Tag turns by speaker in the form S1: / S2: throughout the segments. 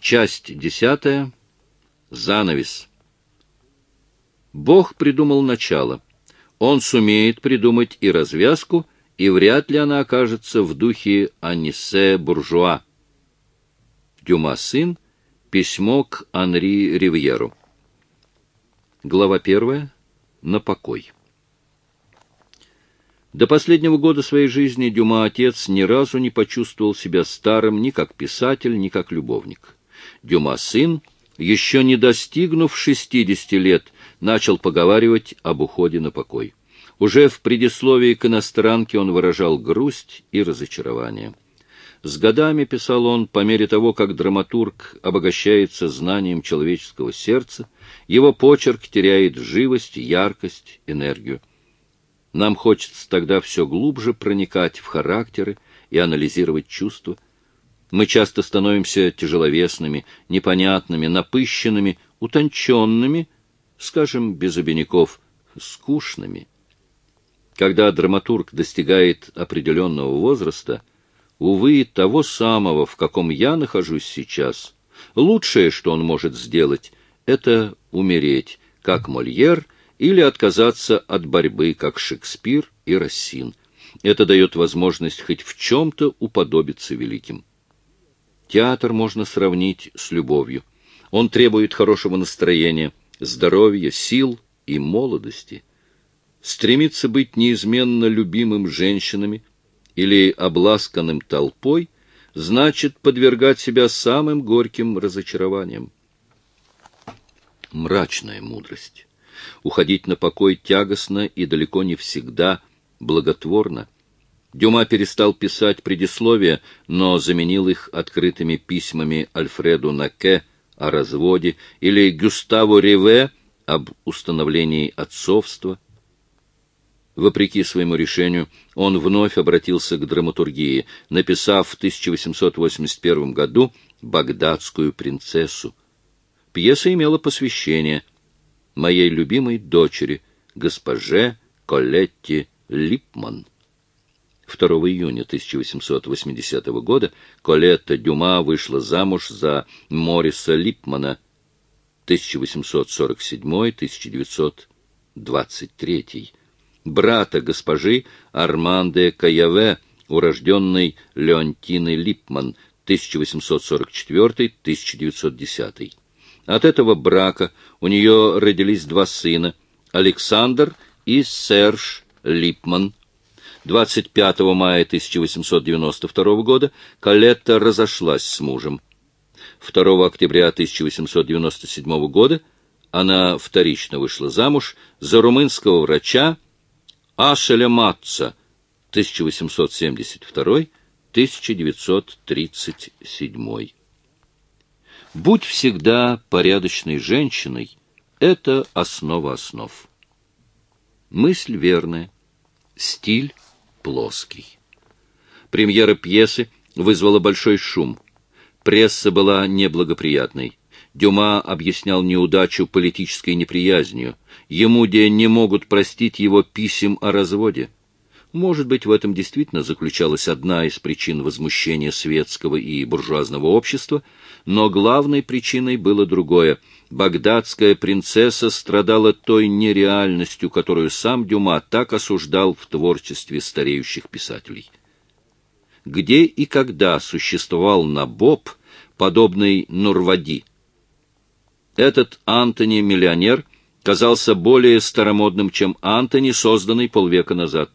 S1: Часть десятая. Занавес. Бог придумал начало. Он сумеет придумать и развязку, и вряд ли она окажется в духе Анисе Буржуа. Дюма сын. Письмо к Анри Ривьеру. Глава первая. На покой. До последнего года своей жизни Дюма отец ни разу не почувствовал себя старым ни как писатель, ни как любовник. Дюма сын, еще не достигнув шестидесяти лет, начал поговаривать об уходе на покой. Уже в предисловии к иностранке он выражал грусть и разочарование. С годами, писал он, по мере того, как драматург обогащается знанием человеческого сердца, его почерк теряет живость, яркость, энергию. Нам хочется тогда все глубже проникать в характеры и анализировать чувства. Мы часто становимся тяжеловесными, непонятными, напыщенными, утонченными, скажем, без обиняков, скучными. Когда драматург достигает определенного возраста, увы, того самого, в каком я нахожусь сейчас, лучшее, что он может сделать, это умереть, как Мольер — или отказаться от борьбы, как Шекспир и Рассин. Это дает возможность хоть в чем-то уподобиться великим. Театр можно сравнить с любовью. Он требует хорошего настроения, здоровья, сил и молодости. Стремиться быть неизменно любимым женщинами или обласканным толпой значит подвергать себя самым горьким разочарованиям. Мрачная мудрость. Уходить на покой тягостно и далеко не всегда благотворно. Дюма перестал писать предисловия, но заменил их открытыми письмами Альфреду Наке о разводе или Гюставу Реве об установлении отцовства. Вопреки своему решению, он вновь обратился к драматургии, написав в 1881 году «Багдадскую принцессу». Пьеса имела посвящение – моей любимой дочери, госпоже Колетти Липман. 2 июня 1880 года Колетта Дюма вышла замуж за Мориса Липмана 1847-1923, брата госпожи Арманде Каяве, урожденной Леонтины Липман 1844-1910. От этого брака у нее родились два сына – Александр и Серж Липман. 25 мая 1892 года Калетта разошлась с мужем. 2 октября 1897 года она вторично вышла замуж за румынского врача Ашеля Матца 1872-1937. Будь всегда порядочной женщиной — это основа основ. Мысль верная, стиль плоский. Премьера пьесы вызвала большой шум. Пресса была неблагоприятной. Дюма объяснял неудачу политической неприязнью. Ему, где не могут простить его писем о разводе. Может быть, в этом действительно заключалась одна из причин возмущения светского и буржуазного общества, но главной причиной было другое. Багдадская принцесса страдала той нереальностью, которую сам Дюма так осуждал в творчестве стареющих писателей. Где и когда существовал Набоб, подобный Нурвади? Этот Антони-миллионер казался более старомодным, чем Антони, созданный полвека назад.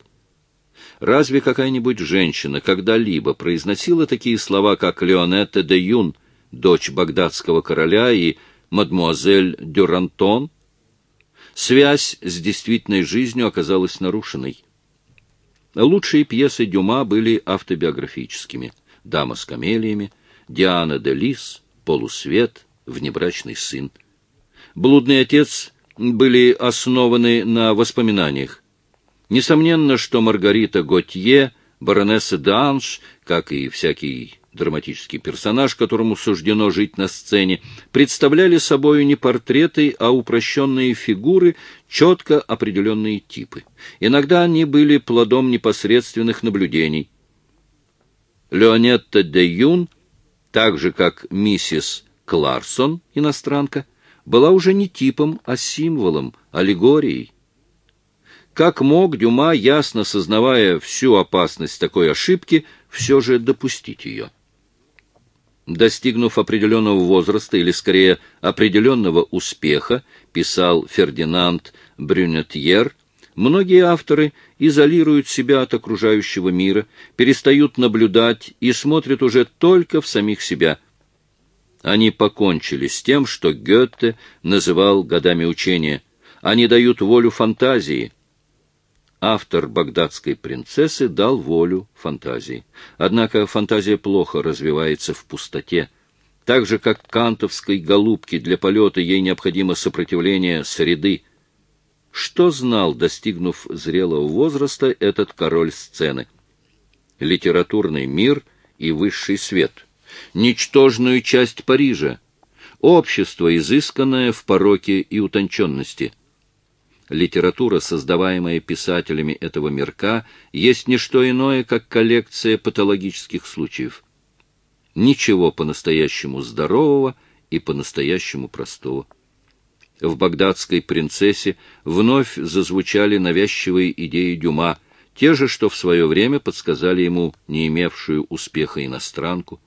S1: Разве какая-нибудь женщина когда-либо произносила такие слова, как Леонетта де Юн, дочь багдадского короля, и мадмуазель Дюрантон? Связь с действительной жизнью оказалась нарушенной. Лучшие пьесы Дюма были автобиографическими. «Дама с камелиями», «Диана де Лис», «Полусвет», «Внебрачный сын». «Блудный отец» были основаны на воспоминаниях. Несомненно, что Маргарита Готье, баронесса Данш, как и всякий драматический персонаж, которому суждено жить на сцене, представляли собою не портреты, а упрощенные фигуры, четко определенные типы. Иногда они были плодом непосредственных наблюдений. Леонетта де Юн, так же как миссис Кларсон, иностранка, была уже не типом, а символом, аллегорией. Как мог Дюма, ясно сознавая всю опасность такой ошибки, все же допустить ее? Достигнув определенного возраста, или скорее определенного успеха, писал Фердинанд Брюнетьер, многие авторы изолируют себя от окружающего мира, перестают наблюдать и смотрят уже только в самих себя. Они покончили с тем, что Гёте называл годами учения. Они дают волю фантазии, автор «Багдадской принцессы» дал волю фантазии. Однако фантазия плохо развивается в пустоте. Так же, как кантовской голубке для полета ей необходимо сопротивление среды. Что знал, достигнув зрелого возраста, этот король сцены? Литературный мир и высший свет. Ничтожную часть Парижа. Общество, изысканное в пороке и утонченности – Литература, создаваемая писателями этого мирка, есть не что иное, как коллекция патологических случаев. Ничего по-настоящему здорового и по-настоящему простого. В «Багдадской принцессе» вновь зазвучали навязчивые идеи Дюма, те же, что в свое время подсказали ему не имевшую успеха иностранку,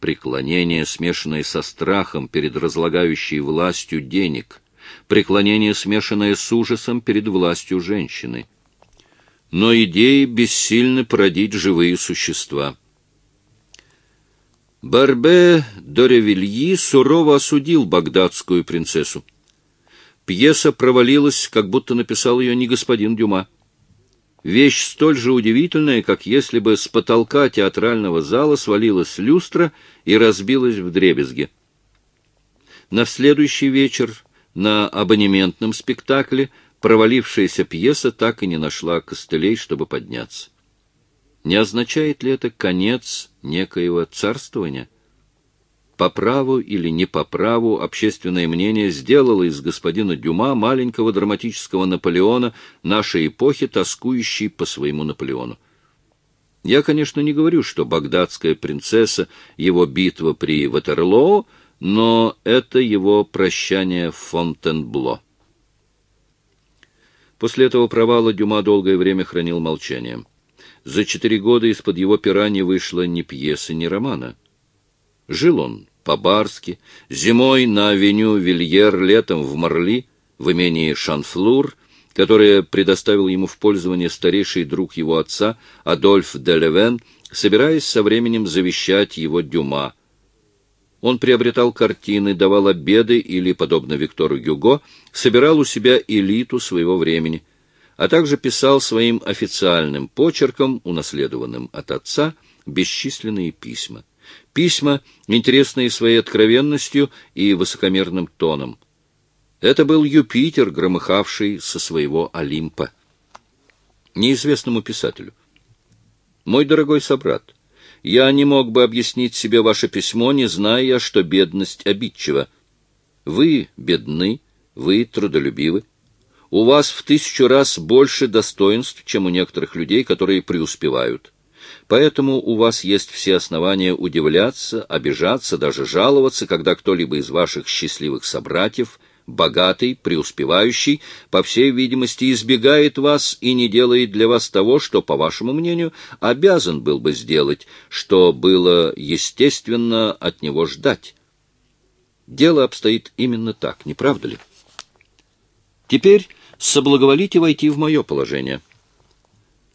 S1: преклонение, смешанное со страхом перед разлагающей властью денег – преклонение, смешанное с ужасом перед властью женщины. Но идеи бессильны породить живые существа. Барбе Доревильи сурово осудил багдадскую принцессу. Пьеса провалилась, как будто написал ее не господин Дюма. Вещь столь же удивительная, как если бы с потолка театрального зала свалилась люстра и разбилась в дребезги. На следующий вечер на абонементном спектакле провалившаяся пьеса так и не нашла костылей, чтобы подняться. Не означает ли это конец некоего царствования? По праву или не по праву общественное мнение сделало из господина Дюма маленького драматического Наполеона нашей эпохи, тоскующей по своему Наполеону. Я, конечно, не говорю, что багдадская принцесса, его битва при Ватерлоо — но это его прощание в Фонтенбло. После этого провала Дюма долгое время хранил молчание. За четыре года из-под его пера не вышло ни пьесы, ни романа. Жил он по-барски, зимой на авеню Вильер, летом в Марли, в имении Шанфлур, которое предоставил ему в пользование старейший друг его отца Адольф де Левен, собираясь со временем завещать его Дюма — он приобретал картины, давал обеды или, подобно Виктору Гюго, собирал у себя элиту своего времени, а также писал своим официальным почерком, унаследованным от отца, бесчисленные письма. Письма, интересные своей откровенностью и высокомерным тоном. Это был Юпитер, громыхавший со своего Олимпа. Неизвестному писателю. «Мой дорогой собрат, я не мог бы объяснить себе ваше письмо, не зная, что бедность обидчива. Вы бедны, вы трудолюбивы. У вас в тысячу раз больше достоинств, чем у некоторых людей, которые преуспевают. Поэтому у вас есть все основания удивляться, обижаться, даже жаловаться, когда кто-либо из ваших счастливых собратьев – богатый, преуспевающий, по всей видимости, избегает вас и не делает для вас того, что, по вашему мнению, обязан был бы сделать, что было естественно от него ждать. Дело обстоит именно так, не правда ли? Теперь соблаговолите войти в мое положение.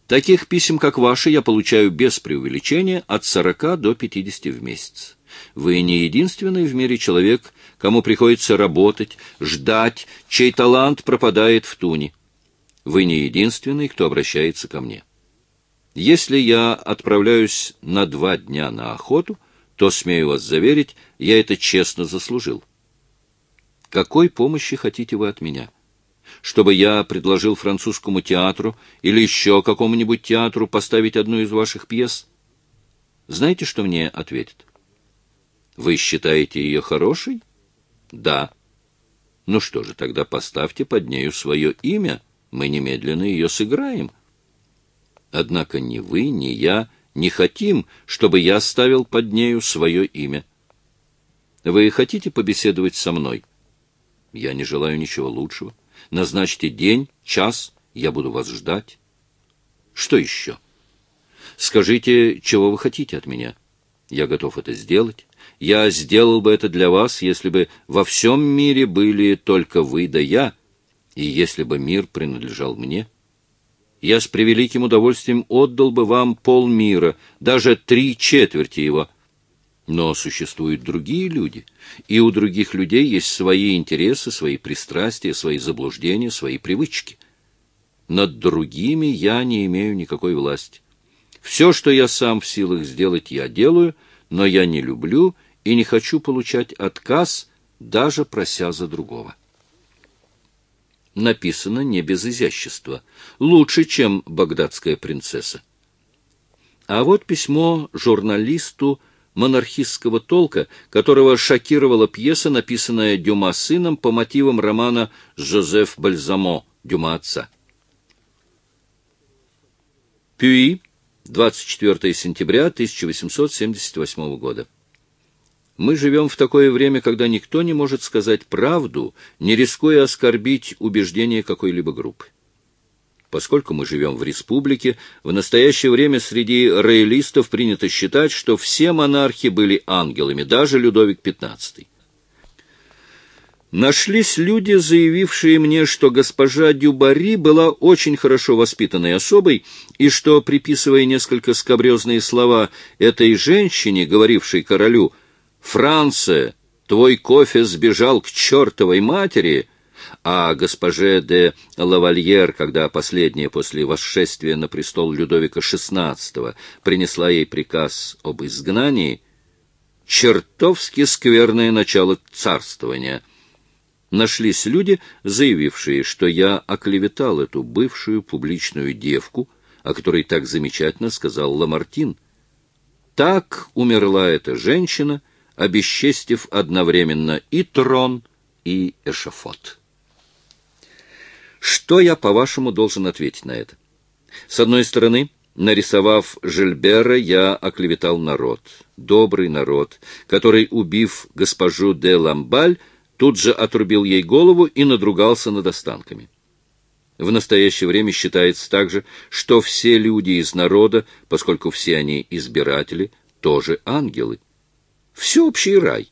S1: Таких писем, как ваши, я получаю без преувеличения от 40 до 50 в месяц. Вы не единственный в мире человек, кому приходится работать, ждать, чей талант пропадает в туне. Вы не единственный, кто обращается ко мне. Если я отправляюсь на два дня на охоту, то, смею вас заверить, я это честно заслужил. Какой помощи хотите вы от меня? Чтобы я предложил французскому театру или еще какому-нибудь театру поставить одну из ваших пьес? Знаете, что мне ответят? Вы считаете ее хорошей? Да. Ну что же, тогда поставьте под нею свое имя, мы немедленно ее сыграем. Однако ни вы, ни я не хотим, чтобы я ставил под нею свое имя. Вы хотите побеседовать со мной? Я не желаю ничего лучшего. Назначьте день, час, я буду вас ждать. Что еще? Скажите, чего вы хотите от меня? Я готов это сделать. Я сделал бы это для вас, если бы во всем мире были только вы да я, и если бы мир принадлежал мне. Я с превеликим удовольствием отдал бы вам полмира, даже три четверти его. Но существуют другие люди, и у других людей есть свои интересы, свои пристрастия, свои заблуждения, свои привычки. Над другими я не имею никакой власти. Все, что я сам в силах сделать, я делаю, но я не люблю и не хочу получать отказ, даже прося за другого. Написано не без изящества, лучше, чем багдадская принцесса. А вот письмо журналисту монархистского толка, которого шокировала пьеса, написанная Дюма сыном по мотивам романа «Жозеф Бальзамо» Дюма отца. Пюи, 24 сентября 1878 года. Мы живем в такое время, когда никто не может сказать правду, не рискуя оскорбить убеждения какой-либо группы. Поскольку мы живем в республике, в настоящее время среди роялистов принято считать, что все монархи были ангелами, даже Людовик XV. Нашлись люди, заявившие мне, что госпожа Дюбари была очень хорошо воспитанной особой, и что, приписывая несколько скобрезные слова этой женщине, говорившей королю «Франция, твой кофе сбежал к чертовой матери», а госпоже де Лавальер, когда последняя после восшествия на престол Людовика XVI принесла ей приказ об изгнании, чертовски скверное начало царствования — нашлись люди, заявившие, что я оклеветал эту бывшую публичную девку, о которой так замечательно сказал Ламартин. Так умерла эта женщина, обесчестив одновременно и трон, и эшафот. Что я, по-вашему, должен ответить на это? С одной стороны, нарисовав Жильбера, я оклеветал народ, добрый народ, который, убив госпожу де Ламбаль, тут же отрубил ей голову и надругался над останками. В настоящее время считается также, что все люди из народа, поскольку все они избиратели, тоже ангелы. Всеобщий рай.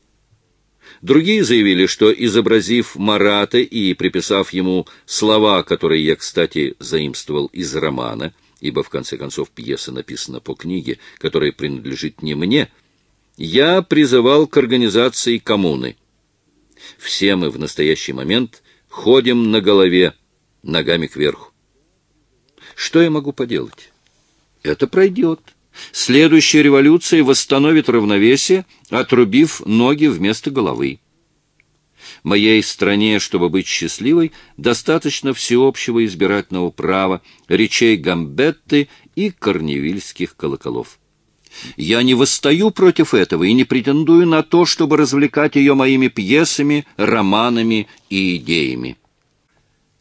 S1: Другие заявили, что, изобразив Марата и приписав ему слова, которые я, кстати, заимствовал из романа, ибо, в конце концов, пьеса написана по книге, которая принадлежит не мне, я призывал к организации коммуны — все мы в настоящий момент ходим на голове, ногами кверху. Что я могу поделать? Это пройдет. Следующая революция восстановит равновесие, отрубив ноги вместо головы. Моей стране, чтобы быть счастливой, достаточно всеобщего избирательного права, речей Гамбетты и корневильских колоколов. Я не восстаю против этого и не претендую на то, чтобы развлекать ее моими пьесами, романами и идеями.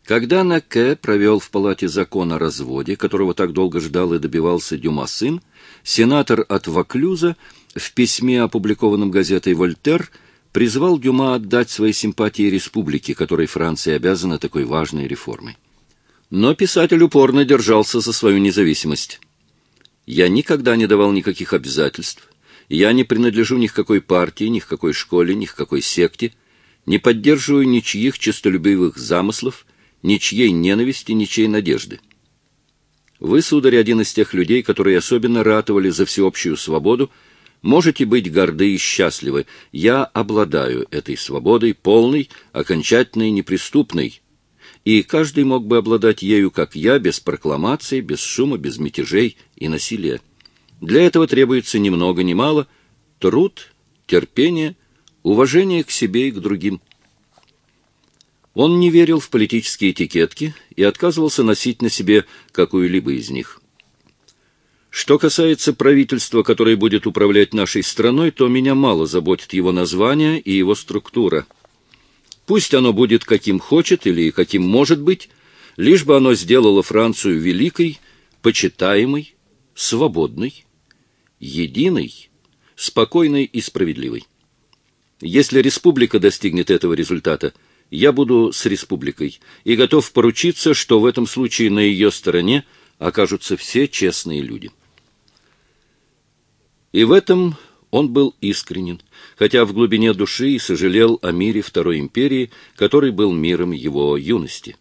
S1: Когда Наке провел в палате закон о разводе, которого так долго ждал и добивался Дюма сын, сенатор от Ваклюза в письме, опубликованном газетой «Вольтер», призвал Дюма отдать свои симпатии республике, которой Франция обязана такой важной реформой. Но писатель упорно держался за свою независимость. Я никогда не давал никаких обязательств. Я не принадлежу ни к какой партии, ни к какой школе, ни к какой секте, не поддерживаю ничьих честолюбивых замыслов, ничьей ненависти, ничьей надежды. Вы, сударь, один из тех людей, которые особенно ратовали за всеобщую свободу, можете быть горды и счастливы. Я обладаю этой свободой, полной, окончательной, неприступной, и каждый мог бы обладать ею, как я, без прокламаций, без шума, без мятежей и насилия. Для этого требуется ни много ни мало труд, терпение, уважение к себе и к другим. Он не верил в политические этикетки и отказывался носить на себе какую-либо из них. Что касается правительства, которое будет управлять нашей страной, то меня мало заботит его название и его структура – Пусть оно будет каким хочет или каким может быть, лишь бы оно сделало Францию великой, почитаемой, свободной, единой, спокойной и справедливой. Если республика достигнет этого результата, я буду с республикой и готов поручиться, что в этом случае на ее стороне окажутся все честные люди. И в этом он был искренен, хотя в глубине души и сожалел о мире Второй империи, который был миром его юности.